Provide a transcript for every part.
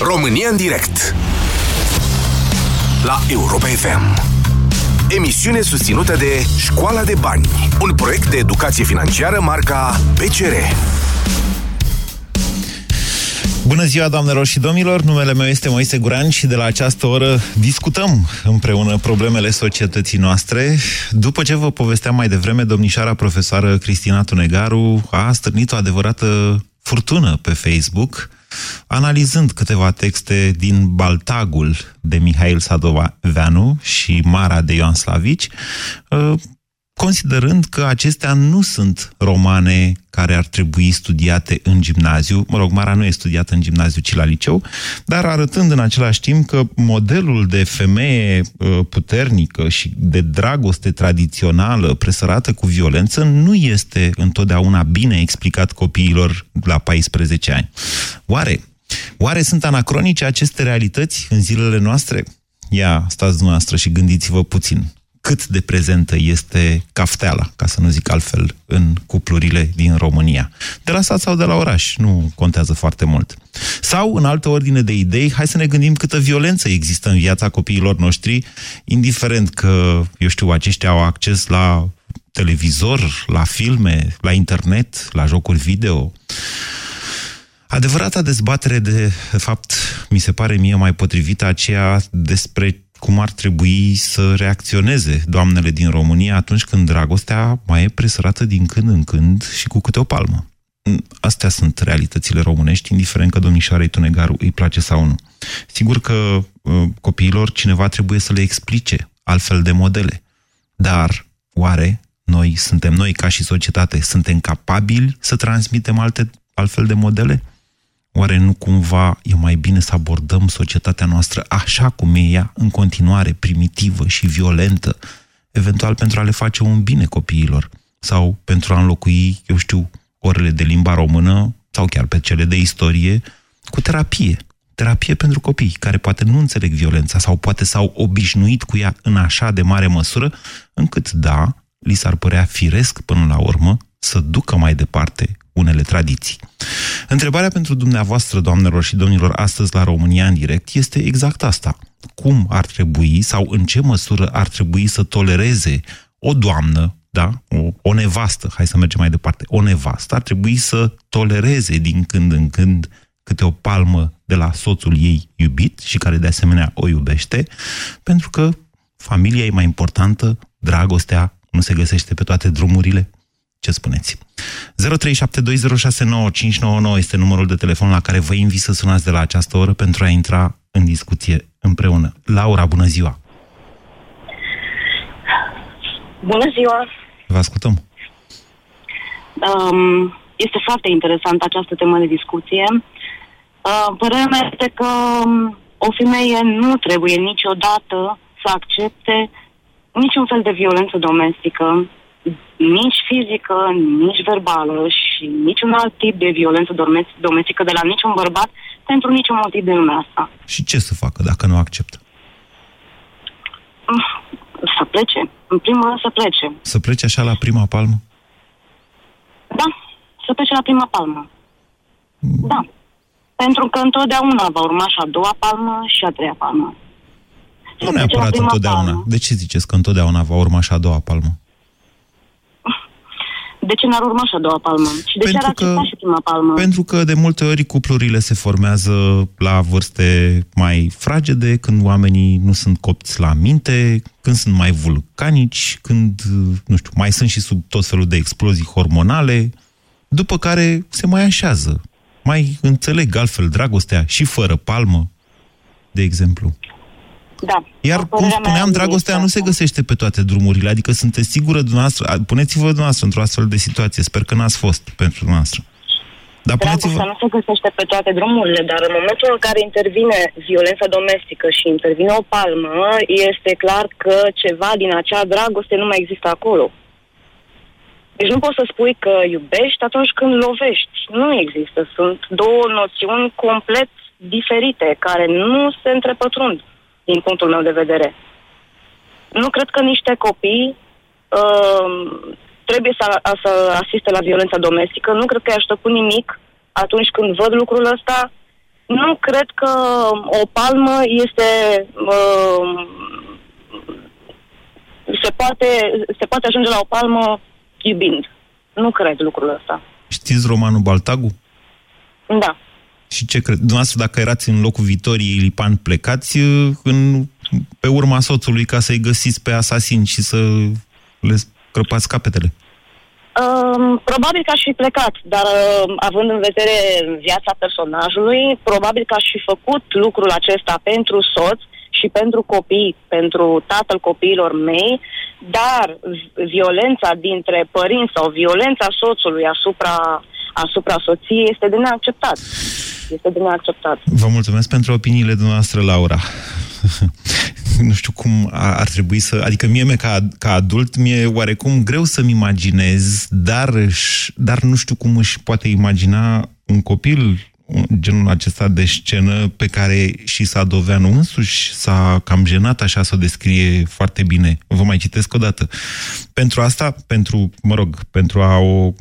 România în direct La Europa FM Emisiune susținută de Școala de Bani Un proiect de educație financiară marca PCR Bună ziua, doamnelor și domnilor! Numele meu este Moise Guran și de la această oră discutăm împreună problemele societății noastre. După ce vă povesteam mai devreme, domnișoara profesoară Cristina Tunegaru a stârnit o adevărată furtună pe Facebook, analizând câteva texte din Baltagul de Mihail Sadoveanu și Mara de Ioan Slavici, considerând că acestea nu sunt romane care ar trebui studiate în gimnaziu. Mă rog, Mara nu e studiată în gimnaziu, ci la liceu, dar arătând în același timp că modelul de femeie uh, puternică și de dragoste tradițională presărată cu violență nu este întotdeauna bine explicat copiilor la 14 ani. Oare, oare sunt anacronice aceste realități în zilele noastre? Ia, stați dumneavoastră și gândiți-vă puțin cât de prezentă este cafteala, ca să nu zic altfel, în cuplurile din România. De la sat sau de la oraș, nu contează foarte mult. Sau, în altă ordine de idei, hai să ne gândim câtă violență există în viața copiilor noștri, indiferent că, eu știu, aceștia au acces la televizor, la filme, la internet, la jocuri video. Adevărata dezbatere de, de fapt, mi se pare mie mai potrivită aceea despre cum ar trebui să reacționeze doamnele din România atunci când dragostea mai e presărată din când în când și cu câte o palmă. Astea sunt realitățile românești, indiferent că domnișoarei Tunegaru îi place sau nu. Sigur că uh, copiilor cineva trebuie să le explice altfel de modele. Dar, oare noi suntem noi ca și societate, suntem capabili să transmitem alte altfel de modele? Oare nu cumva e mai bine să abordăm societatea noastră așa cum e ea, în continuare, primitivă și violentă, eventual pentru a le face un bine copiilor sau pentru a înlocui, eu știu, orele de limba română sau chiar pe cele de istorie cu terapie. Terapie pentru copii care poate nu înțeleg violența sau poate s-au obișnuit cu ea în așa de mare măsură, încât, da, li s-ar părea firesc până la urmă să ducă mai departe unele tradiții. Întrebarea pentru dumneavoastră, doamnelor și domnilor, astăzi la România în direct este exact asta. Cum ar trebui sau în ce măsură ar trebui să tolereze o doamnă, da, o, o nevastă, hai să mergem mai departe, o nevastă ar trebui să tolereze din când în când câte o palmă de la soțul ei iubit și care de asemenea o iubește, pentru că familia e mai importantă, dragostea nu se găsește pe toate drumurile, ce spuneți? 0372069599 este numărul de telefon la care vă invit să sunați de la această oră pentru a intra în discuție împreună. Laura, bună ziua! Bună ziua! Vă ascultăm! Um, este foarte interesantă această temă de discuție. Uh, părerea mea este că um, o femeie nu trebuie niciodată să accepte niciun fel de violență domestică, nici fizică, nici verbală și niciun alt tip de violență domestică de la niciun bărbat pentru niciun motiv de lumea asta. Și ce să facă dacă nu acceptă? Să plece. În primul rând să plece. Să plece așa la prima palmă? Da, să plece la prima palmă. Mm. Da. Pentru că întotdeauna va urma și a doua palmă și a treia palmă. Nu neapărat întotdeauna. Palmă. De ce ziceți că întotdeauna va urma și a doua palmă? De ce n-ar urma și a doua palmă? Și de pentru ce ar accepta și prima palmă? Pentru că de multe ori cuplurile se formează la vârste mai fragede, când oamenii nu sunt copți la minte, când sunt mai vulcanici, când, nu știu, mai sunt și sub tot felul de explozii hormonale, după care se mai așează. Mai înțeleg altfel dragostea și fără palmă, de exemplu. Da. Iar, cum spuneam, dragostea nu se găsește pe toate drumurile. Adică sunteți sigură dumneavoastră, puneți-vă dumneavoastră într-o astfel de situație. Sper că n-ați fost pentru dumneavoastră. Dar Dragostea nu se găsește pe toate drumurile, dar în momentul în care intervine violența domestică și intervine o palmă, este clar că ceva din acea dragoste nu mai există acolo. Deci nu poți să spui că iubești atunci când lovești. Nu există. Sunt două noțiuni complet diferite, care nu se întrepătrund din punctul meu de vedere. Nu cred că niște copii uh, trebuie să, să asiste la violența domestică. Nu cred că i-aș cu nimic atunci când văd lucrul ăsta. Nu cred că o palmă este... Uh, se, poate, se poate ajunge la o palmă iubind. Nu cred lucrul ăsta. Știți romanul Baltagu? Da. Și ce cred? Dumneavoastră, dacă erați în locul Vitoriei Lipan, plecați uh, în, pe urma soțului ca să-i găsiți pe asasin și să le crăpați capetele? Um, probabil că aș fi plecat, dar uh, având în vedere viața personajului, probabil că aș fi făcut lucrul acesta pentru soț și pentru copii, pentru tatăl copiilor mei, dar violența dintre părinți sau violența soțului asupra, asupra soției este de neacceptat. Este de neacceptat. Vă mulțumesc pentru opiniile dumneavoastră, Laura. nu știu cum ar trebui să... Adică mie, ca, ca adult, mi-e oarecum greu să-mi imaginez, dar, dar nu știu cum își poate imagina un copil genul acesta de scenă pe care și Sadoveanu însuși s-a cam jenat așa să o descrie foarte bine. Vă mai citesc o dată. Pentru asta, pentru, mă rog, pentru a o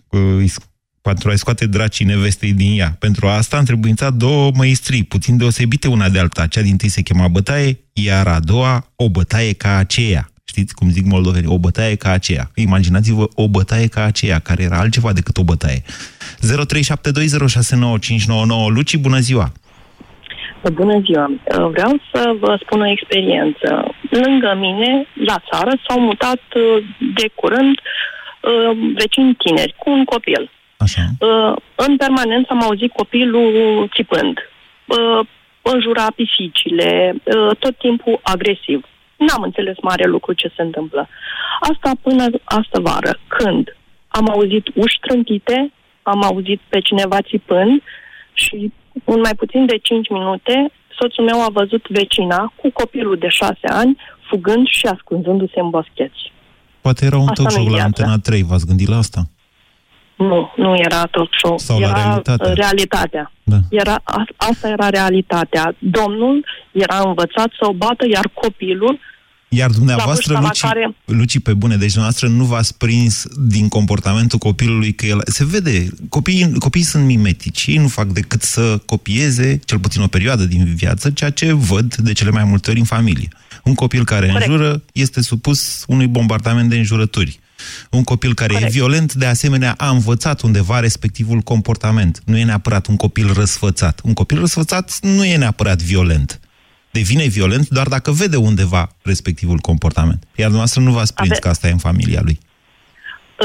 pentru a-i scoate dracii nevestei din ea. Pentru asta am trebuințat două măistrii, puțin deosebite una de alta. Cea din tâi se chema bătaie, iar a doua o bătaie ca aceea. Știți cum zic moldovenii? O bătaie ca aceea. Imaginați-vă o bătaie ca aceea, care era altceva decât o bătaie. 0372069599 Luci, bună ziua! Bună ziua! Vreau să vă spun o experiență. Lângă mine, la țară, s-au mutat uh, de curând uh, vecini tineri cu un copil. Așa. Uh, în permanență am auzit copilul țipând, înjura pisicile, tot timpul agresiv. N-am înțeles mare lucru ce se întâmplă. Asta până astă vară, când am auzit uși trântite, am auzit pe cineva țipând și în mai puțin de 5 minute soțul meu a văzut vecina cu copilul de 6 ani fugând și ascunzându-se în boscheți. Poate era un talk show la Antena 3, v-ați gândit la asta? Nu, nu era talk show. Sau era la realitate. realitatea. Da. Era, a, asta era realitatea. Domnul era învățat să o bată, iar copilul iar dumneavoastră, Luci, care... Luci, pe bune, deci dumneavoastră nu v-ați prins din comportamentul copilului că el... Se vede, copiii, copiii sunt mimetici, ei nu fac decât să copieze, cel puțin o perioadă din viață, ceea ce văd de cele mai multe ori în familie. Un copil care Corect. înjură este supus unui bombardament de înjurături. Un copil care Corect. e violent, de asemenea, a învățat undeva respectivul comportament. Nu e neapărat un copil răsfățat. Un copil răsfățat nu e neapărat violent devine violent doar dacă vede undeva respectivul comportament. Iar dumneavoastră nu v-ați prins Ave... că asta e în familia lui.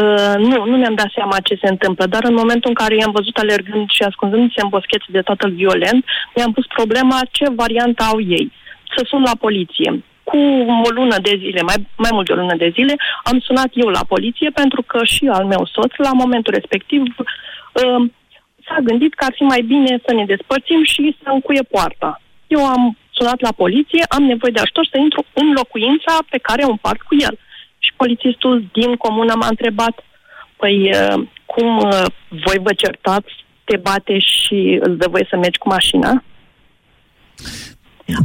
Uh, nu, nu mi-am dat seama ce se întâmplă, dar în momentul în care i-am văzut alergând și ascunzându-se în boscheți de tatăl violent, mi-am pus problema ce variantă au ei. Să sun la poliție. Cu o lună de zile, mai, mai mult de o lună de zile, am sunat eu la poliție pentru că și al meu soț, la momentul respectiv, uh, s-a gândit că ar fi mai bine să ne despărțim și să încuie poarta. Eu am sunat la poliție, am nevoie de ajutor să intru în locuința pe care o împart cu el. Și polițistul din comună m-a întrebat, păi uh, cum uh, voi vă certați, te bate și îți dă voie să mergi cu mașina?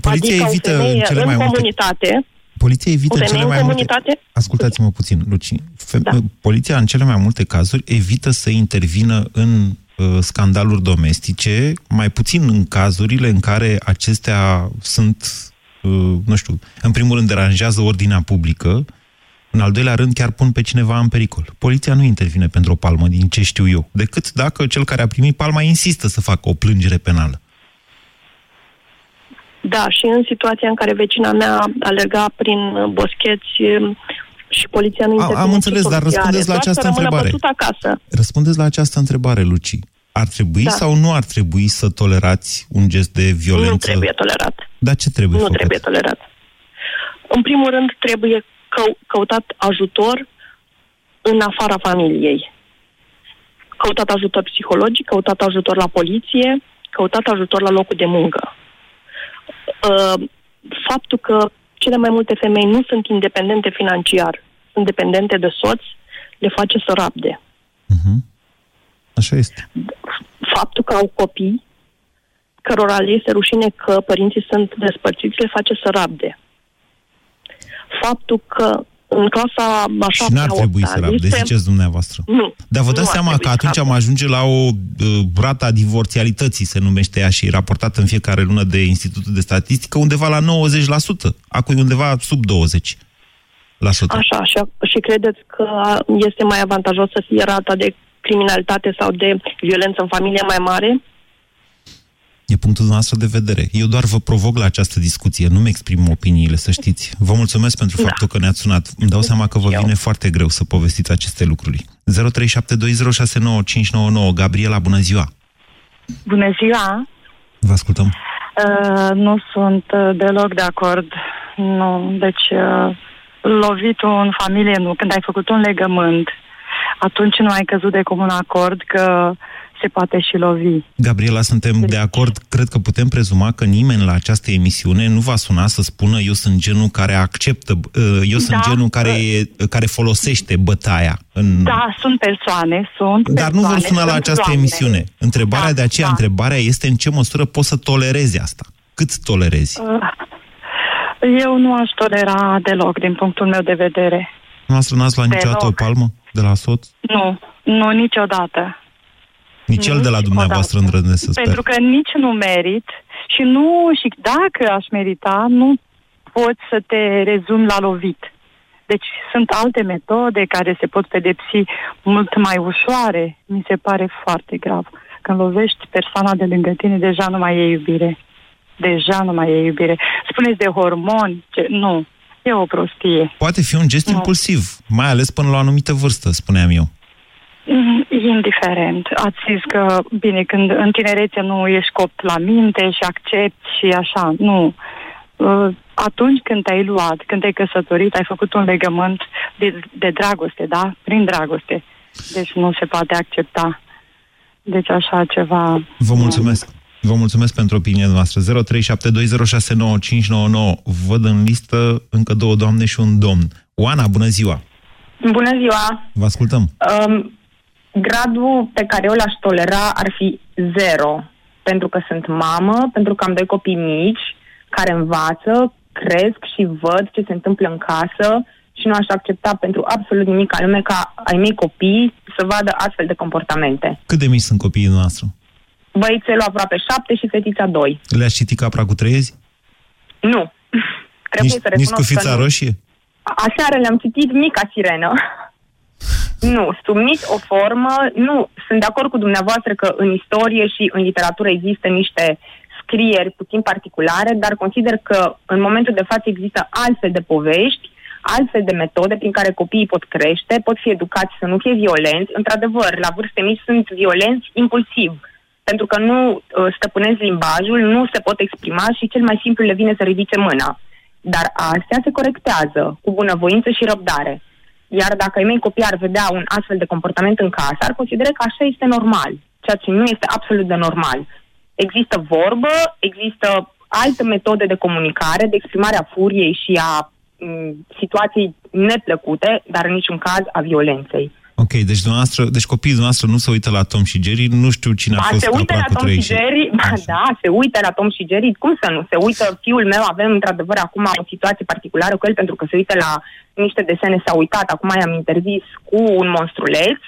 Poliția adică evită o femeie cele în mai comunitate, multe... Poliția evită cele mai comunitate... multe... Ascultați-mă puțin, Luci. Fe... Da. Poliția, în cele mai multe cazuri, evită să intervină în Uh, scandaluri domestice, mai puțin în cazurile în care acestea sunt, uh, nu știu, în primul rând deranjează ordinea publică, în al doilea rând chiar pun pe cineva în pericol. Poliția nu intervine pentru o palmă, din ce știu eu, decât dacă cel care a primit palma insistă să facă o plângere penală. Da, și în situația în care vecina mea alerga prin boscheți, și poliția nu intervine. Am înțeles, dar răspundeți la această întrebare. acasă. Răspundeți la această întrebare, Luci. Ar trebui da. sau nu ar trebui să tolerați un gest de violență? Nu trebuie tolerat. Dar ce trebuie Nu făcut? trebuie tolerat. În primul rând, trebuie că- căutat ajutor în afara familiei. Căutat ajutor psihologic, căutat ajutor la poliție, căutat ajutor la locul de muncă. Uh, faptul că cele mai multe femei nu sunt independente financiar, sunt dependente de soț, le face să rabde. Uh-huh. Așa este. Faptul că au copii, cărora le este rușine că părinții sunt despărțiți, le face să rabde. Faptul că în clasa așa Și n-ar trebui să rabde, este... ziceți dumneavoastră. Nu. Dar vă dați seama că atunci am ajunge la o uh, rata divorțialității, se numește ea, și raportată în fiecare lună de Institutul de Statistică, undeva la 90%. Acum e undeva sub 20%. Așa, și, și credeți că este mai avantajos să fie rata de criminalitate sau de violență în familie mai mare? E punctul noastră de vedere. Eu doar vă provoc la această discuție, nu-mi exprim opiniile, să știți. Vă mulțumesc pentru da. faptul că ne-ați sunat. Îmi dau seama că vă Eu. vine foarte greu să povestiți aceste lucruri. 0372069599 Gabriela, bună ziua! Bună ziua! Vă ascultăm. Uh, nu sunt uh, deloc de acord. Nu, deci uh, lovitul în familie nu. Când ai făcut un legământ, atunci nu ai căzut de comun acord că se poate și lovi. Gabriela, suntem deci... de acord. Cred că putem prezuma că nimeni la această emisiune nu va suna să spună eu sunt genul care acceptă, uh, eu sunt da, genul care, care folosește bătaia. În... Da, sunt persoane, sunt Dar persoane, nu vor suna la această doamne. emisiune. Întrebarea da, de aceea, da. întrebarea este în ce măsură poți să tolerezi asta. Cât tolerezi? Uh, eu nu aș tolera deloc, din punctul meu de vedere. Noastră n-ați luat niciodată o palmă de la soț? Nu, nu niciodată. Nici el de la dumneavoastră îndrăznesc să sper. Pentru că nici nu merit și nu, și dacă aș merita, nu poți să te rezumi la lovit. Deci sunt alte metode care se pot pedepsi mult mai ușoare. Mi se pare foarte grav. Când lovești persoana de lângă tine, deja nu mai e iubire. Deja nu mai e iubire. Spuneți de hormoni, ce... nu. E o prostie. Poate fi un gest nu. impulsiv, mai ales până la o anumită vârstă, spuneam eu. Mm, indiferent. Ați zis că, bine, când în tinerețe nu ești copt la minte și accepti și așa, nu. Uh, atunci când te-ai luat, când te-ai căsătorit, ai făcut un legământ de, de dragoste, da? Prin dragoste. Deci nu se poate accepta. Deci așa ceva... Vă mulțumesc. Vă mulțumesc pentru opinia noastră. 0372069599. Văd în listă încă două doamne și un domn. Oana, bună ziua! Bună ziua! Vă ascultăm. Um, gradul pe care eu l-aș tolera ar fi zero. Pentru că sunt mamă, pentru că am doi copii mici care învață, cresc și văd ce se întâmplă în casă și nu aș accepta pentru absolut nimic al lume ca ai mei copii să vadă astfel de comportamente. Cât de mici sunt copiii noastre? Băițelul aproape șapte și fetița doi. Le-aș citi capra cu trezi? Nu. Trebuie nici, să nici cu fița roșie? Aseară le-am citit Mica Sirenă. Nu, sub nici o formă, nu. Sunt de acord cu dumneavoastră că în istorie și în literatură există niște scrieri puțin particulare, dar consider că în momentul de față există altfel de povești, altfel de metode prin care copiii pot crește, pot fi educați să nu fie violenți. Într-adevăr, la vârste mici sunt violenți impulsiv, pentru că nu uh, stăpânesc limbajul, nu se pot exprima și cel mai simplu le vine să ridice mâna. Dar astea se corectează cu bunăvoință și răbdare. Iar dacă ai mei copii ar vedea un astfel de comportament în casă, ar considera că așa este normal, ceea ce nu este absolut de normal. Există vorbă, există alte metode de comunicare, de exprimare a furiei și a m, situației neplăcute, dar în niciun caz a violenței. Ok, deci, dumneavoastră, deci copiii dumneavoastră nu se uită la Tom și Jerry, nu știu cine a ba, fost se uită la Tom și Jerry, ba, da, se uită la Tom și Jerry, cum să nu? Se uită, fiul meu, avem într-adevăr acum o situație particulară cu el pentru că se uită la niște desene, s-a uitat, acum i-am interzis cu un monstruleț,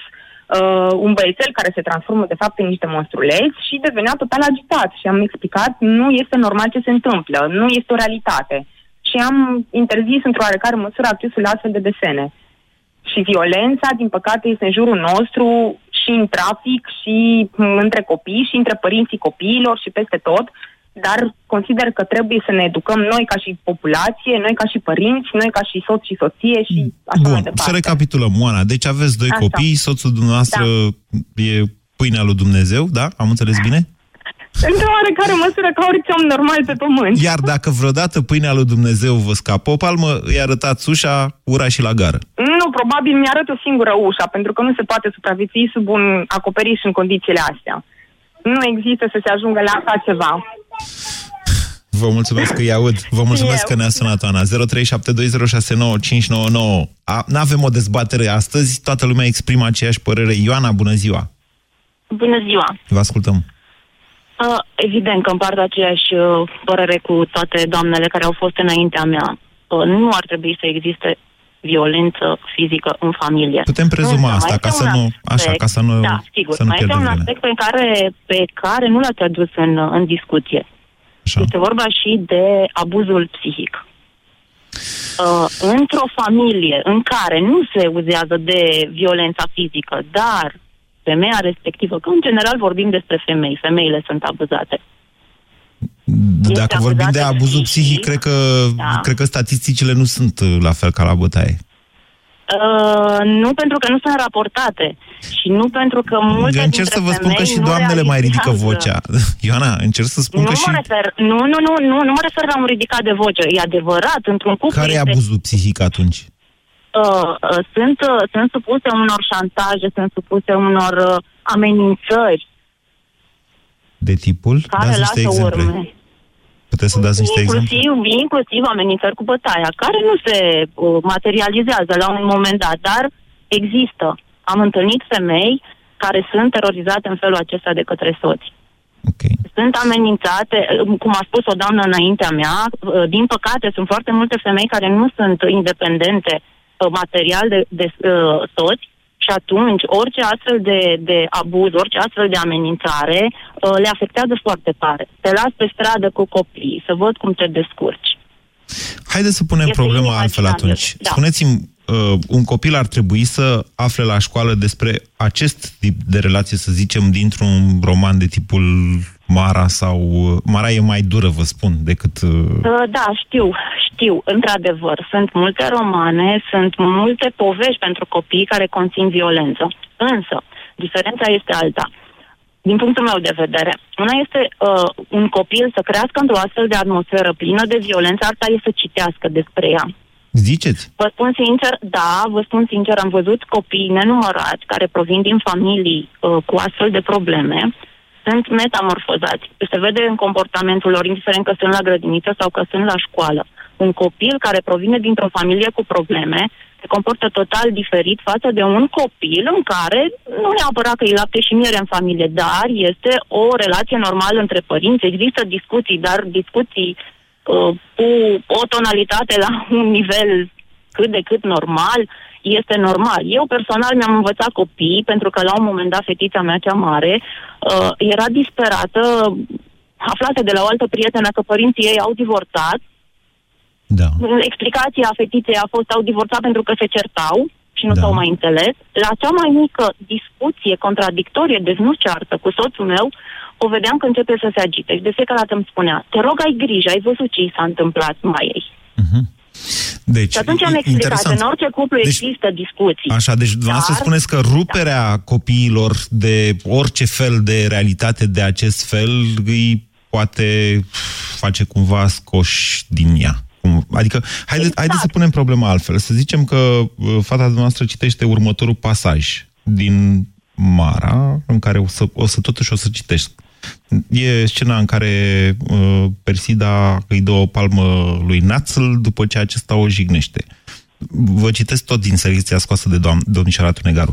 uh, un băiețel care se transformă de fapt în niște monstruleți și devenea total agitat și am explicat nu este normal ce se întâmplă, nu este o realitate. Și am interzis într-o oarecare măsură accesul la astfel de desene. Și violența, din păcate, este în jurul nostru și în trafic, și între copii, și între părinții copiilor, și peste tot. Dar consider că trebuie să ne educăm noi ca și populație, noi ca și părinți, noi ca și soț și soție și așa Bun, mai departe. să recapitulăm, Moana. Deci aveți doi așa. copii, soțul dumneavoastră da. e pâinea lui Dumnezeu, da? Am înțeles bine? Într-o oarecare măsură ca orice om normal pe pământ. Iar dacă vreodată pâinea lui Dumnezeu vă scapă o palmă, îi arătați ușa, ura și la gară. Nu, probabil mi-arăt o singură ușa, pentru că nu se poate supraviețui sub un acoperiș în condițiile astea. Nu există să se ajungă la așa ceva. Vă mulțumesc că îi aud. Vă mulțumesc Eu. că ne-a sunat, Ana. 0372069599. Nu avem o dezbatere astăzi, toată lumea exprimă aceeași părere. Ioana, bună ziua! Bună ziua! Vă ascultăm. Uh, evident că împart aceeași uh, părere cu toate doamnele care au fost înaintea mea. Uh, nu ar trebui să existe violență fizică în familie. Putem prezuma Însă, asta, ca să, nu, aspect, așa, ca să nu Da, sigur. Să nu mai este un aspect pe care, pe care nu l-ați adus în, în discuție. Așa. Este vorba și de abuzul psihic. Uh, într-o familie în care nu se uzează de violența fizică, dar femeia respectivă, că în general vorbim despre femei, femeile sunt abuzate. Dacă vorbim de abuzul psihic, cred că, da. cred că statisticile nu sunt la fel ca la bătaie. Uh, nu pentru că nu sunt raportate și nu pentru că multe Eu încerc să vă spun că și doamnele mai ridică vocea. Ioana, încerc să spun nu că mă și... Refer, nu, nu, nu, nu, nu mă refer la un ridicat de voce. E adevărat, într-un cuplu Care este... e abuzul psihic atunci? Uh, uh, sunt, uh, sunt supuse unor șantaje, sunt supuse unor uh, amenințări. De tipul? Care Dați niște exemple. Urme. Puteți să dați niște inclusiv, exemple? Inclusiv amenințări cu bătaia, care nu se uh, materializează la un moment dat, dar există. Am întâlnit femei care sunt terorizate în felul acesta de către soți. Okay. Sunt amenințate, uh, cum a spus o doamnă înaintea mea, uh, din păcate sunt foarte multe femei care nu sunt independente uh, material de, de uh, soți și atunci, orice astfel de, de abuz, orice astfel de amenințare uh, le afectează foarte tare. Te las pe stradă cu copii, să văd cum te descurci. Haideți să punem este problema altfel atunci. Da. Spuneți-mi, uh, un copil ar trebui să afle la școală despre acest tip de relație, să zicem, dintr-un roman de tipul Mara sau... Uh, Mara e mai dură, vă spun, decât... Uh... uh da, știu, știu, într-adevăr. Sunt multe romane, sunt multe povești pentru copii care conțin violență. Însă, diferența este alta. Din punctul meu de vedere, una este uh, un copil să crească într-o astfel de atmosferă plină de violență, alta este să citească despre ea. Ziceți? Vă spun sincer, da, vă spun sincer, am văzut copii nenumărați care provin din familii uh, cu astfel de probleme, sunt metamorfozați. Se vede în comportamentul lor, indiferent că sunt la grădiniță sau că sunt la școală. Un copil care provine dintr-o familie cu probleme se comportă total diferit față de un copil în care nu neapărat că e lapte și miere în familie, dar este o relație normală între părinți. Există discuții, dar discuții uh, cu o tonalitate la un nivel cât de cât normal, este normal. Eu personal mi-am învățat copii, pentru că la un moment dat fetița mea cea mare uh, era disperată, aflată de la o altă prietenă că părinții ei au divorțat da. Explicația fetiței a fost au divorțat pentru că se certau și nu da. s-au mai înțeles. La cea mai mică discuție contradictorie, deci nu ceartă, cu soțul meu, o vedeam că începe să se agite. Și de fiecare dată îmi spunea, te rog, ai grijă, ai văzut ce i s-a întâmplat mai ei. Uh-huh. Deci, și atunci am explicat, interesant. în orice cuplu deci, există discuții. Așa, deci dumneavoastră dar... spuneți că ruperea da. copiilor de orice fel de realitate de acest fel îi poate face cumva scoși din ea. Cum, adică, haide, exact. haideți să punem problema altfel. Să zicem că uh, fata noastră citește următorul pasaj din Mara, în care o să, o să totuși o să citești. E scena în care uh, Persida îi dă o palmă lui Națl după ce acesta o jignește. Uh, vă citesc tot din selecția scoasă de doam, domnișoara Tunegaru.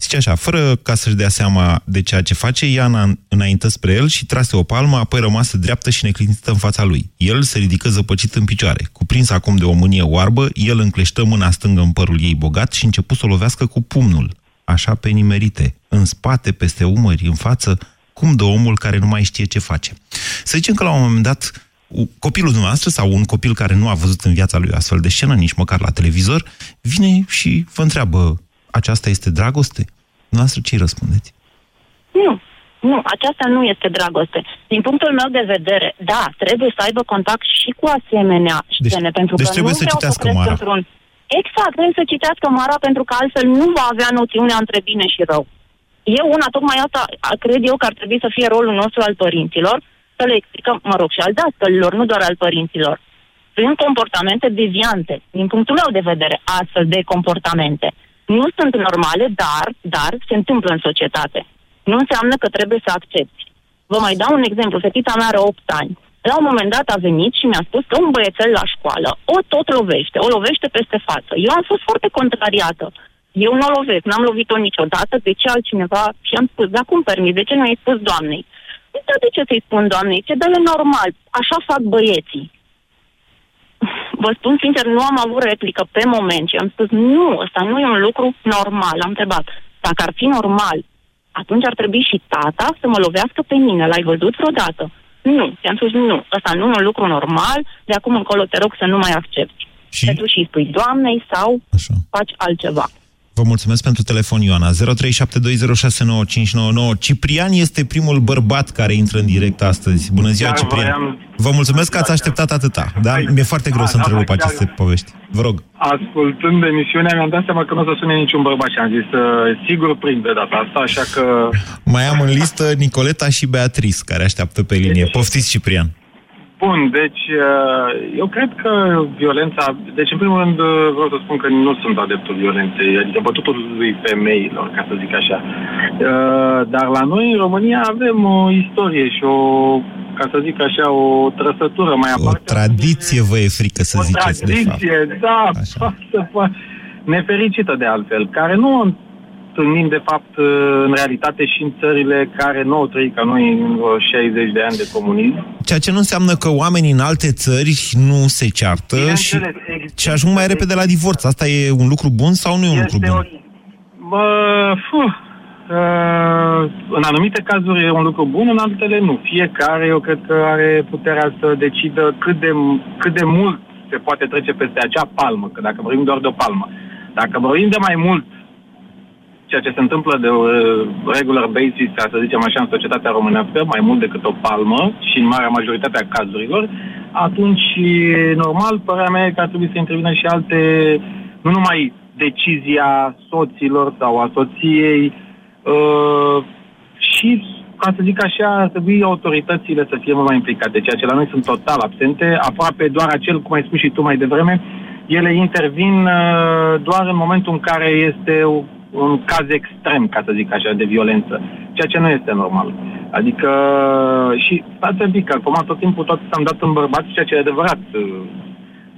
Zice așa, fără ca să-și dea seama de ceea ce face, ea înaintă spre el și trase o palmă, apoi rămasă dreaptă și neclinită în fața lui. El se ridică zăpăcit în picioare. Cuprins acum de o mânie oarbă, el încleștă mâna stângă în părul ei bogat și început să o lovească cu pumnul, așa pe nimerite, în spate, peste umări, în față, cum de omul care nu mai știe ce face. Să zicem că la un moment dat copilul dumneavoastră sau un copil care nu a văzut în viața lui astfel de scenă, nici măcar la televizor, vine și vă întreabă, aceasta este dragoste? Dumneavoastră ce-i răspundeți? Nu. Nu, aceasta nu este dragoste. Din punctul meu de vedere, da, trebuie să aibă contact și cu asemenea deci, scene, deci, pentru deci că trebuie nu să citească Mara. Într-un... Exact, trebuie să citească Mara pentru că altfel nu va avea noțiunea între bine și rău. Eu una, tocmai asta cred eu că ar trebui să fie rolul nostru al părinților, să le explicăm, mă rog, și al dascălilor, nu doar al părinților. Sunt comportamente deviante, din punctul meu de vedere, astfel de comportamente. Nu sunt normale, dar, dar se întâmplă în societate. Nu înseamnă că trebuie să accepti. Vă mai dau un exemplu. Fetița mea are 8 ani. La un moment dat a venit și mi-a spus că un băiețel la școală o tot lovește, o lovește peste față. Eu am fost foarte contrariată. Eu nu o lovesc, n-am lovit-o niciodată, de ce altcineva? Și am spus, dar cum permis, de ce nu ai spus doamnei? Dar de ce să-i spun doamnei? Ce dă normal, așa fac băieții. vă spun sincer, nu am avut replică pe moment și am spus, nu, ăsta nu e un lucru normal. Am întrebat, dacă ar fi normal, atunci ar trebui și tata să mă lovească pe mine. L-ai văzut vreodată? Nu. Și-am spus, nu, ăsta nu e un lucru normal, de acum încolo te rog să nu mai accepti. Și? Te duci și îi spui doamnei sau Așa. faci altceva. Vă mulțumesc pentru telefon, Ioana. 0372069599. Ciprian este primul bărbat care intră în direct astăzi. Bună ziua, da, Ciprian. Voiam... Vă mulțumesc că ați așteptat atâta. Da? Mi-e foarte greu să întrerup aceste povești. Vă rog. Ascultând emisiunea, mi-am dat seama că nu o să sune niciun bărbat și am zis sigur prind de data asta, așa că... Mai am în listă Nicoleta și Beatrice, care așteaptă pe linie. Poftiți, Ciprian. Bun, deci uh, eu cred că violența... Deci, în primul rând, uh, vreau să spun că nu sunt adeptul violenței, adică bătutul lui femeilor, ca să zic așa. Uh, dar la noi, în România, avem o istorie și o ca să zic așa, o trăsătură mai aparte. O tradiție vă e frică să o ziceți, tradiție, de fapt. da, așa. nefericită de altfel, care nu întâlnim, de fapt, în realitate și în țările care nu au trăit ca noi în 60 de ani de comunism. Ceea ce nu înseamnă că oamenii în alte țări nu se ceartă și, și ajung mai repede la divorț. Asta e un lucru bun sau nu e un lucru bun? O... Bă, fuh, Uh, în anumite cazuri e un lucru bun, în altele nu. Fiecare, eu cred că are puterea să decidă cât de, cât de mult se poate trece peste acea palmă, că dacă vorbim doar de o palmă. Dacă vorbim de mai mult ceea ce se întâmplă de uh, regular basis, ca să zicem așa, în societatea românească, mai mult decât o palmă și în marea majoritate a cazurilor, atunci, normal, părerea mea e că ar trebui să intervină și alte, nu numai decizia soților sau a soției, uh, și, ca să zic așa, ar trebui autoritățile să fie mult mai implicate, ceea ce la noi sunt total absente, aproape doar acel, cum ai spus și tu mai devreme, ele intervin uh, doar în momentul în care este un caz extrem, ca să zic așa, de violență, ceea ce nu este normal. Adică, și stați un pic, acum tot timpul tot s-am dat în bărbați, ceea ce e adevărat.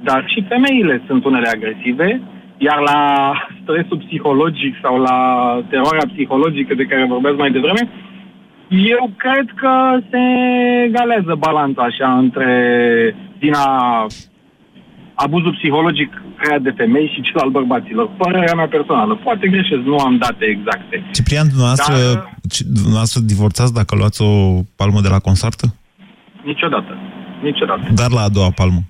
Dar și femeile sunt unele agresive, iar la stresul psihologic sau la teroarea psihologică de care vorbesc mai devreme, eu cred că se egalează balanța așa între din a abuzul psihologic creat de femei și cel al bărbaților. Părerea mea personală. Poate greșesc, nu am date exacte. Ciprian, dumneavoastră, Dar... dumneavoastră divorțați dacă luați o palmă de la consartă? Niciodată. Niciodată. Dar la a doua palmă?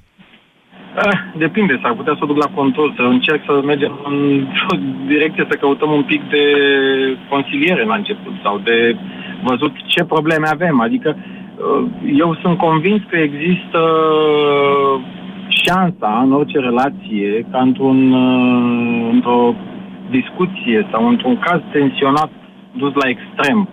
Eh, depinde, s-ar putea să o duc la control, să încerc să mergem în o direcție, să căutăm un pic de consiliere la început sau de văzut ce probleme avem. Adică eh, eu sunt convins că există șansa în orice relație ca într-un, uh, într-o discuție sau într-un caz tensionat dus la extrem,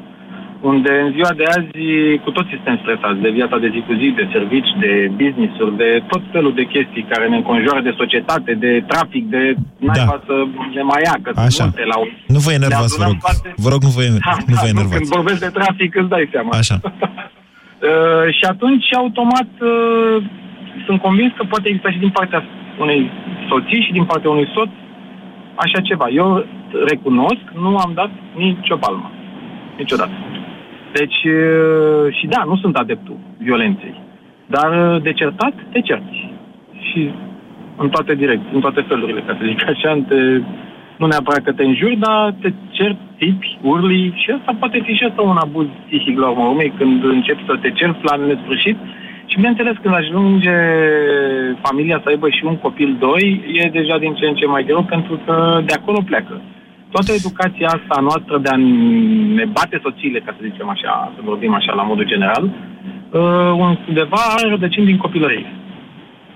unde în ziua de azi cu toții suntem stresați de viața de zi cu zi, de servici, de business-uri, de tot felul de chestii care ne înconjoară, de societate, de trafic, de da. să ne mai ia, că Așa. multe la Nu vă enervați, vă rog. Foarte... Vă rog, nu vă, da, nu vă enervați. Când vorbesc de trafic, îți dai seama. Așa. uh, și atunci, automat, uh, sunt convins că poate exista și din partea unei soții și din partea unui soț așa ceva. Eu recunosc, nu am dat nicio palmă. Niciodată. Deci, și da, nu sunt adeptul violenței. Dar de certat, te cerți. Și în toate direcții, în toate felurile, ca să zic așa, te, nu neapărat că te înjuri, dar te cerți, tipi, urli și asta poate fi și asta un abuz psihic la urmă urmei, când începi să te cerți la nesfârșit și bineînțeles, când ajunge familia să aibă și un copil, doi, e deja din ce în ce mai greu, pentru că de acolo pleacă. Toată educația asta noastră de a ne bate soțiile, ca să zicem așa, să vorbim așa la modul general, uh, undeva are rădăcini din copilărie.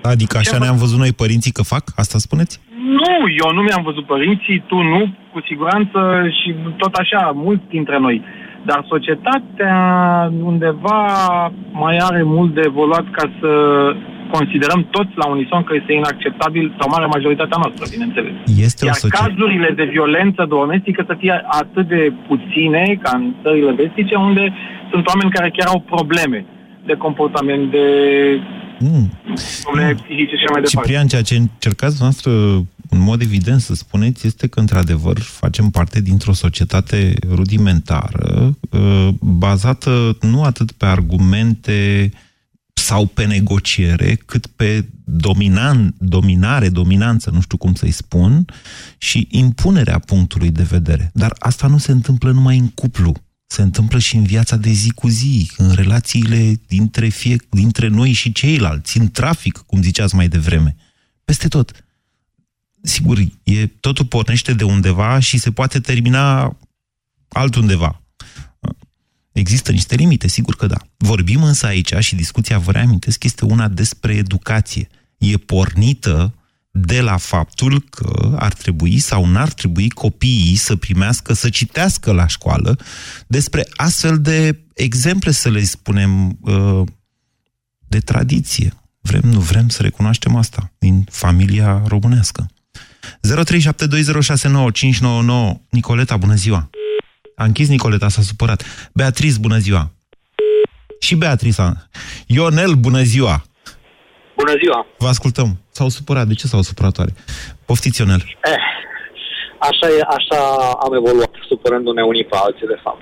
Adică așa ne-am văzut noi părinții că fac? Asta spuneți? Nu, eu nu mi-am văzut părinții, tu nu, cu siguranță și tot așa, mulți dintre noi. Dar societatea undeva mai are mult de evoluat ca să considerăm toți la unison că este inacceptabil, sau mare majoritatea noastră, bineînțeles. Este Iar o societate... cazurile de violență domestică să fie atât de puține ca în țările vestice, unde sunt oameni care chiar au probleme de comportament, de mm. probleme mm. psihice și mai departe. Ciprian, ceea ce încercați noastră în mod evident să spuneți este că, într-adevăr, facem parte dintr-o societate rudimentară, uh, bazată nu atât pe argumente sau pe negociere, cât pe dominan, dominare, dominanță, nu știu cum să-i spun, și impunerea punctului de vedere. Dar asta nu se întâmplă numai în cuplu. Se întâmplă și în viața de zi cu zi, în relațiile dintre, fie, dintre noi și ceilalți, în trafic, cum ziceați mai devreme. Peste tot. Sigur, e, totul pornește de undeva și se poate termina altundeva. Există niște limite, sigur că da. Vorbim însă aici, și discuția, vă reamintesc, este una despre educație. E pornită de la faptul că ar trebui sau n-ar trebui copiii să primească, să citească la școală despre astfel de exemple, să le spunem, uh, de tradiție. Vrem, nu vrem să recunoaștem asta din familia românească. 0372069599 Nicoleta, bună ziua! A închis Nicoleta, s-a supărat. Beatriz, bună ziua! Și Beatriza. Ionel, bună ziua! Bună ziua! Vă ascultăm. S-au supărat. De ce s-au supărat oare? Poftiți, Ionel. Eh, așa, e, așa am evoluat, supărându-ne unii pe alții, de fapt.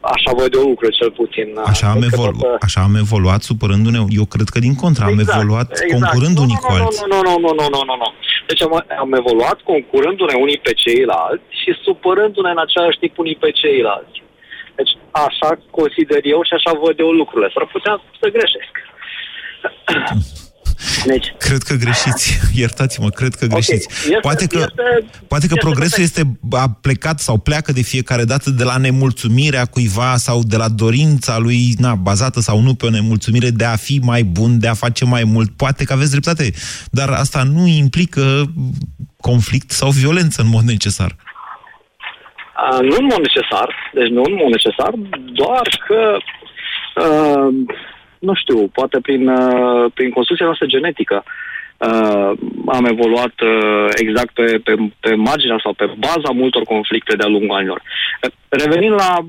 Așa văd eu lucrurile, cel puțin. Așa am, evolu- toată... așa am evoluat, supărându-ne. Eu cred că din contra, exact, am evoluat exact. concurând nu, unii nu, cu alții. Nu, nu, nu, nu, nu, nu, nu. Deci am, am evoluat concurându-ne unii pe ceilalți și supărându-ne în același timp unii pe ceilalți. Deci așa consider eu și așa văd eu lucrurile. S-ar putea să greșesc. Deci, cred că greșiți. Iertați-mă, cred că greșiți. Okay. Este, poate că, este, poate că este progresul este a plecat sau pleacă de fiecare dată de la nemulțumirea cuiva sau de la dorința lui, na, bazată sau nu pe o nemulțumire de a fi mai bun, de a face mai mult. Poate că aveți dreptate, dar asta nu implică conflict sau violență în mod necesar. Uh, nu în mod necesar, deci nu în mod necesar, doar că uh, nu știu, poate prin, uh, prin construcția noastră genetică uh, am evoluat uh, exact pe, pe, pe marginea sau pe baza multor conflicte de-a lungul anilor. Revenind la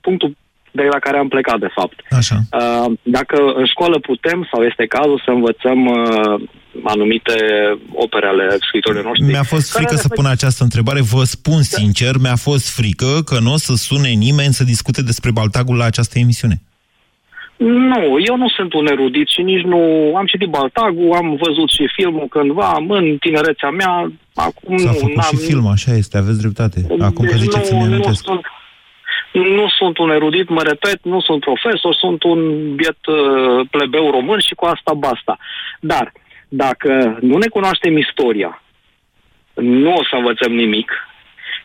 punctul de la care am plecat, de fapt. Așa. Uh, dacă în școală putem sau este cazul să învățăm uh, anumite opere ale scriitorilor noștri. Mi-a fost frică să pun această întrebare, vă spun sincer, mi-a fost frică că nu o să sune nimeni să discute despre Baltagul la această emisiune. Nu, eu nu sunt un erudit și nici nu... Am citit Baltagul, am văzut și filmul cândva, în tinerețea mea, acum S-a nu... făcut și film, așa este, aveți dreptate. Acum deci că ziceți nu, nu sunt, nu sunt un erudit, mă repet, nu sunt profesor, sunt un biet uh, plebeu român și cu asta basta. Dar, dacă nu ne cunoaștem istoria, nu o să învățăm nimic,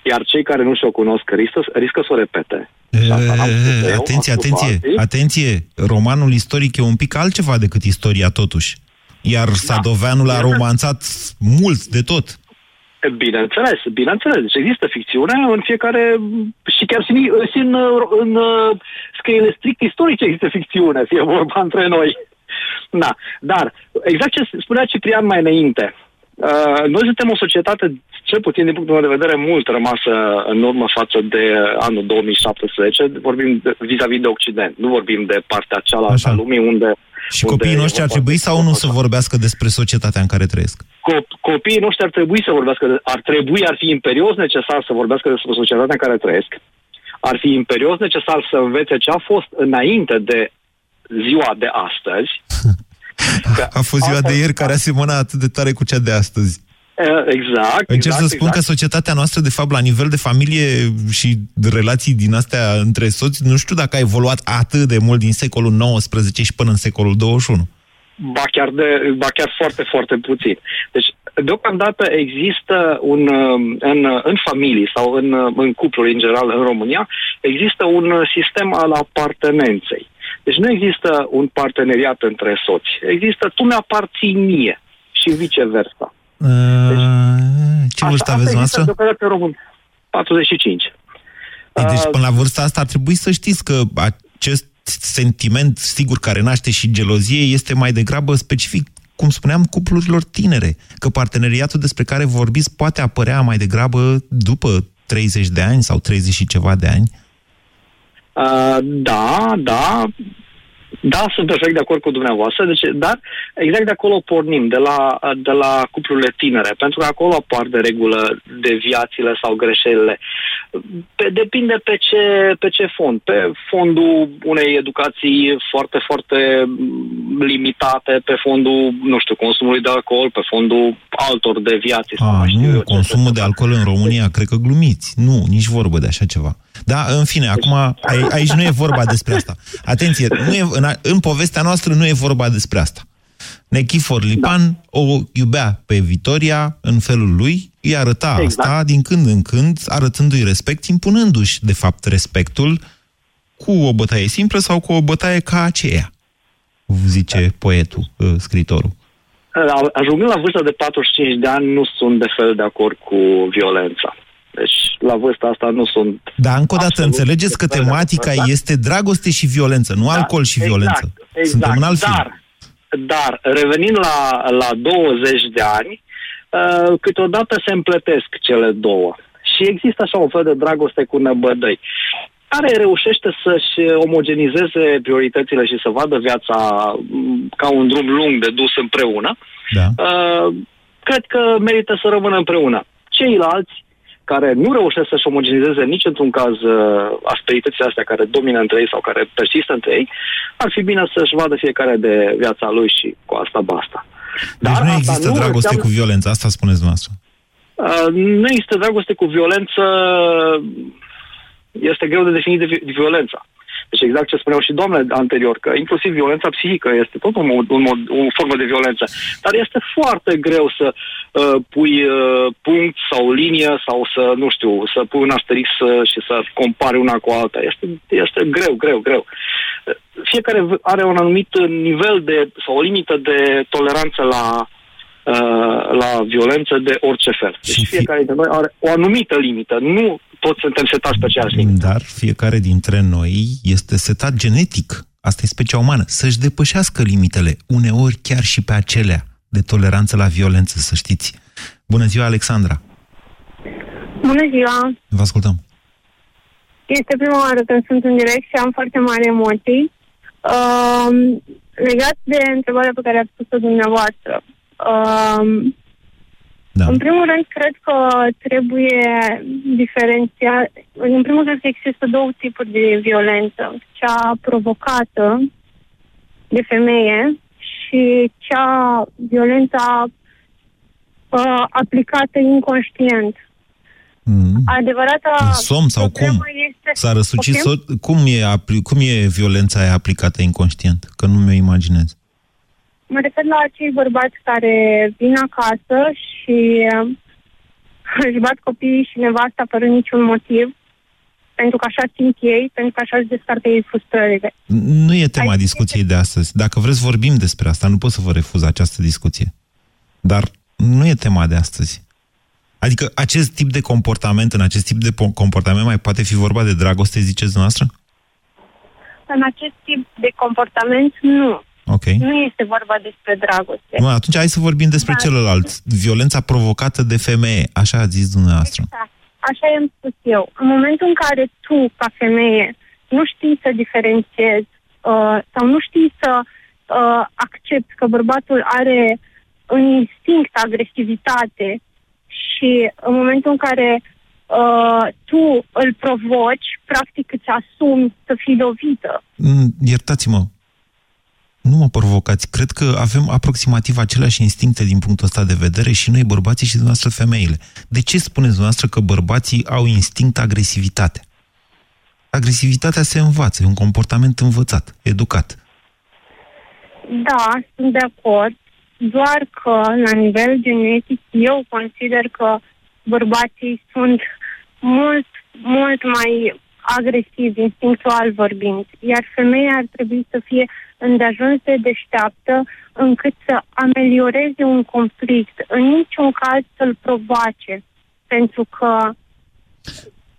iar cei care nu și-o cunosc riscă, riscă să o repete. E, atenție, atenție, atenție! Romanul istoric e un pic altceva decât istoria, totuși. Iar da. Sadoveanul a romanțat mult de tot. Bineînțeles, bineînțeles. Deci există ficțiune în fiecare... Și chiar și, și în, în, în scrierile strict istorice există ficțiune, fie vorba între noi. Da, dar exact ce spunea Ciprian mai înainte, Uh, noi suntem o societate, cel puțin din punctul meu de vedere, mult rămasă în urmă față de anul 2017. Vorbim de, vis-a-vis de Occident, nu vorbim de partea cealaltă a lumii unde... Și unde copiii noștri ar trebui sau nu să vorbească despre societatea în care trăiesc? Co- copiii noștri ar trebui să vorbească, ar trebui, ar fi imperios necesar să vorbească despre societatea în care trăiesc. Ar fi imperios necesar să învețe ce a fost înainte de ziua de astăzi A fost ziua de ieri care asemăna atât de tare cu cea de astăzi. Exact. Încerc exact, să spun exact. că societatea noastră, de fapt, la nivel de familie și de relații din astea între soți, nu știu dacă a evoluat atât de mult din secolul XIX și până în secolul XXI. Ba chiar, de, ba chiar foarte, foarte puțin. Deci, deocamdată există un, în, în familii sau în, în cupluri în general în România, există un sistem al apartenenței. Deci nu există un parteneriat între soți. Există tu mi-aparții mie și viceversa. Deci, Ce vârstă aveți noastră? Deocamdată român. 45. Ei, deci până la vârsta asta ar trebui să știți că acest sentiment, sigur, care naște și gelozie, este mai degrabă specific, cum spuneam, cuplurilor tinere. Că parteneriatul despre care vorbiți poate apărea mai degrabă după 30 de ani sau 30 și ceva de ani. Uh, da, da. Da, sunt perfect de acord cu dumneavoastră, deci, dar exact de acolo pornim, de la, de la cuplurile tinere, pentru că acolo apar de regulă deviațiile sau greșelile. Pe, depinde pe ce, pe ce fond. Pe fondul unei educații foarte, foarte limitate, pe fondul, nu știu, consumului de alcool, pe fondul altor deviații. A, nu, eu, consumul de alcool în România, cred că glumiți. Nu, nici vorbă de așa ceva. Da, în fine, deci, acum aici nu e vorba despre asta. Atenție, nu e, în, în povestea noastră nu e vorba despre asta. Nechifor Lipan da. o iubea pe Vitoria în felul lui, îi arăta exact. asta din când în când, arătându-i respect, impunându-și, de fapt, respectul cu o bătaie simplă sau cu o bătaie ca aceea, zice da. poetul, uh, scritorul. Ajungând la vârsta de 45 de ani, nu sunt de fel de acord cu violența. Deci, la vârsta asta nu sunt... Dar, încă o dată, înțelegeți că tematica da? este dragoste și violență, nu da, alcool și exact, violență. Exact, Suntem în alt dar, film. dar, revenind la, la 20 de ani, uh, câteodată se împletesc cele două. Și există așa un fel de dragoste cu năbădăi care reușește să-și omogenizeze prioritățile și să vadă viața mm, ca un drum lung de dus împreună, da. uh, cred că merită să rămână împreună. Ceilalți care nu reușesc să-și omogenizeze nici într-un caz uh, asperitățile astea care domină între ei sau care persistă între ei, ar fi bine să-și vadă fiecare de viața lui și cu asta basta. Deci Dar nu există nu dragoste înseamnă... cu violență, asta spuneți noastră. Uh, nu există dragoste cu violență, este greu de definit de, de violența. Deci exact ce spuneau și doamne anterior, că inclusiv violența psihică este tot un mod, un mod, o formă de violență. Dar este foarte greu să uh, pui uh, punct sau linie sau să, nu știu, să pui un asterix uh, și să compari una cu alta. Este, este greu, greu, greu. Fiecare are un anumit nivel de, sau o limită de toleranță la uh, la violență de orice fel. Deci fiecare dintre noi are o anumită limită. Nu toți suntem setați pe aceeași limită. Dar fiecare dintre noi este setat genetic. Asta e specia umană. Să-și depășească limitele, uneori chiar și pe acelea de toleranță la violență, să știți. Bună ziua, Alexandra! Bună ziua! Vă ascultăm! Este prima oară când sunt în direct și am foarte mari emoții. Uh, legat de întrebarea pe care ați spus-o dumneavoastră, uh, da. În primul rând, cred că trebuie diferențiat. În primul rând, există două tipuri de violență. Cea provocată de femeie și cea violența uh, aplicată inconștient. Mm. Adevărata În somn sau cum? Este... S-a răsucit okay? so- cum, e, cum e violența aia aplicată inconștient? Că nu mi-o imaginez. Mă refer la acei bărbați care vin acasă și uh, își bat copiii și nevasta fără niciun motiv, pentru că așa simt ei, pentru că așa își descartă ei frustrările. Nu e tema Ai discuției de astăzi. Dacă vreți, vorbim despre asta. Nu pot să vă refuz această discuție. Dar nu e tema de astăzi. Adică acest tip de comportament, în acest tip de comportament mai poate fi vorba de dragoste, ziceți noastră? În acest tip de comportament, nu. Okay. Nu este vorba despre dragoste. Nu, atunci hai să vorbim despre da. celălalt. Violența provocată de femeie. Așa a zis dumneavoastră. Exact. Așa i-am spus eu. În momentul în care tu, ca femeie, nu știi să diferențiezi uh, sau nu știi să uh, accepti că bărbatul are un instinct agresivitate și în momentul în care uh, tu îl provoci, practic îți asumi să fii lovită. Mm, iertați-mă, nu mă provocați. Cred că avem aproximativ aceleași instincte din punctul ăsta de vedere și noi bărbații și dumneavoastră femeile. De ce spuneți dumneavoastră că bărbații au instinct agresivitate? Agresivitatea se învață, e un comportament învățat, educat. Da, sunt de acord, doar că la nivel genetic eu consider că bărbații sunt mult, mult mai agresivi, instinctual vorbind, iar femeia ar trebui să fie îndeajuns de deșteaptă încât să amelioreze un conflict, în niciun caz să-l provoace, pentru că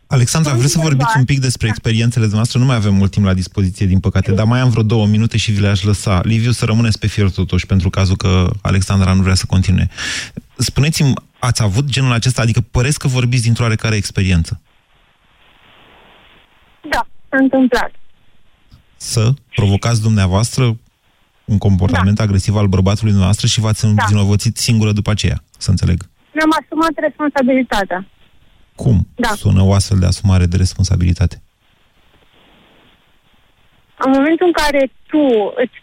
Alexandra, vreți să vorbiți un pic despre experiențele noastre? Nu mai avem mult timp la dispoziție, din păcate, dar mai am vreo două minute și vi le-aș lăsa. Liviu, să rămâneți pe fier totuși, pentru cazul că Alexandra nu vrea să continue. Spuneți-mi, ați avut genul acesta? Adică păreți că vorbiți dintr-o oarecare experiență. Da, s-a întâmplat. Să provocați dumneavoastră un comportament da. agresiv al bărbatului noastră și v-ați da. învinovățit singură după aceea, să înțeleg. Mi-am asumat responsabilitatea. Cum da. sună o astfel de asumare de responsabilitate? În momentul în care tu îți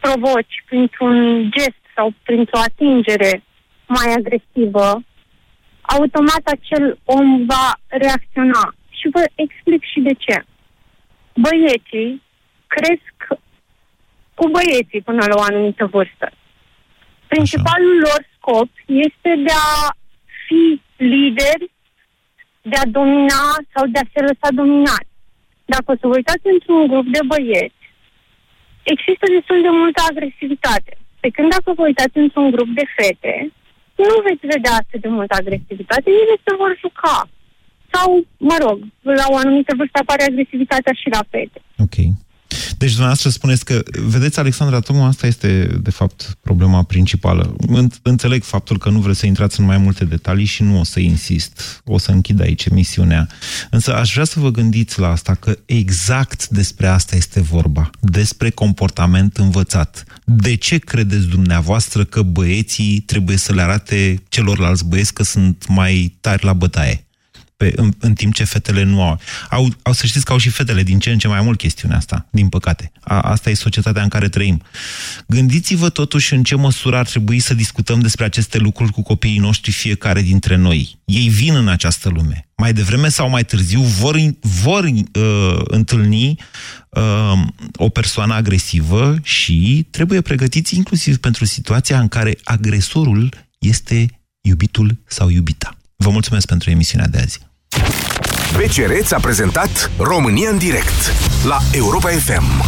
provoci printr-un gest sau printr-o atingere mai agresivă, automat acel om va reacționa. Și vă explic și de ce. Băieții cresc cu băieții până la o anumită vârstă. Principalul Așa. lor scop este de a fi lideri, de a domina sau de a se lăsa dominați. Dacă o să vă uitați într-un grup de băieți, există destul de multă agresivitate. Pe când dacă vă uitați într-un grup de fete, nu veți vedea atât de multă agresivitate, ele se vor juca. Sau, mă rog, la o anumită vârstă apare agresivitatea și la fete. Ok. Deci dumneavoastră spuneți că, vedeți, Alexandra, tocmai asta este, de fapt, problema principală. Înțeleg faptul că nu vreți să intrați în mai multe detalii și nu o să insist. O să închid aici emisiunea. Însă aș vrea să vă gândiți la asta, că exact despre asta este vorba. Despre comportament învățat. De ce credeți dumneavoastră că băieții trebuie să le arate celorlalți băieți că sunt mai tari la bătaie? Pe, în, în timp ce fetele nu au. au. Au să știți că au și fetele din ce în ce mai mult chestiunea asta, din păcate. A, asta e societatea în care trăim. Gândiți-vă totuși în ce măsură ar trebui să discutăm despre aceste lucruri cu copiii noștri fiecare dintre noi. Ei vin în această lume. Mai devreme sau mai târziu vor, vor uh, întâlni uh, o persoană agresivă și trebuie pregătiți inclusiv pentru situația în care agresorul este iubitul sau iubita. Vă mulțumesc pentru emisiunea de azi. BCR a prezentat România în direct la Europa FM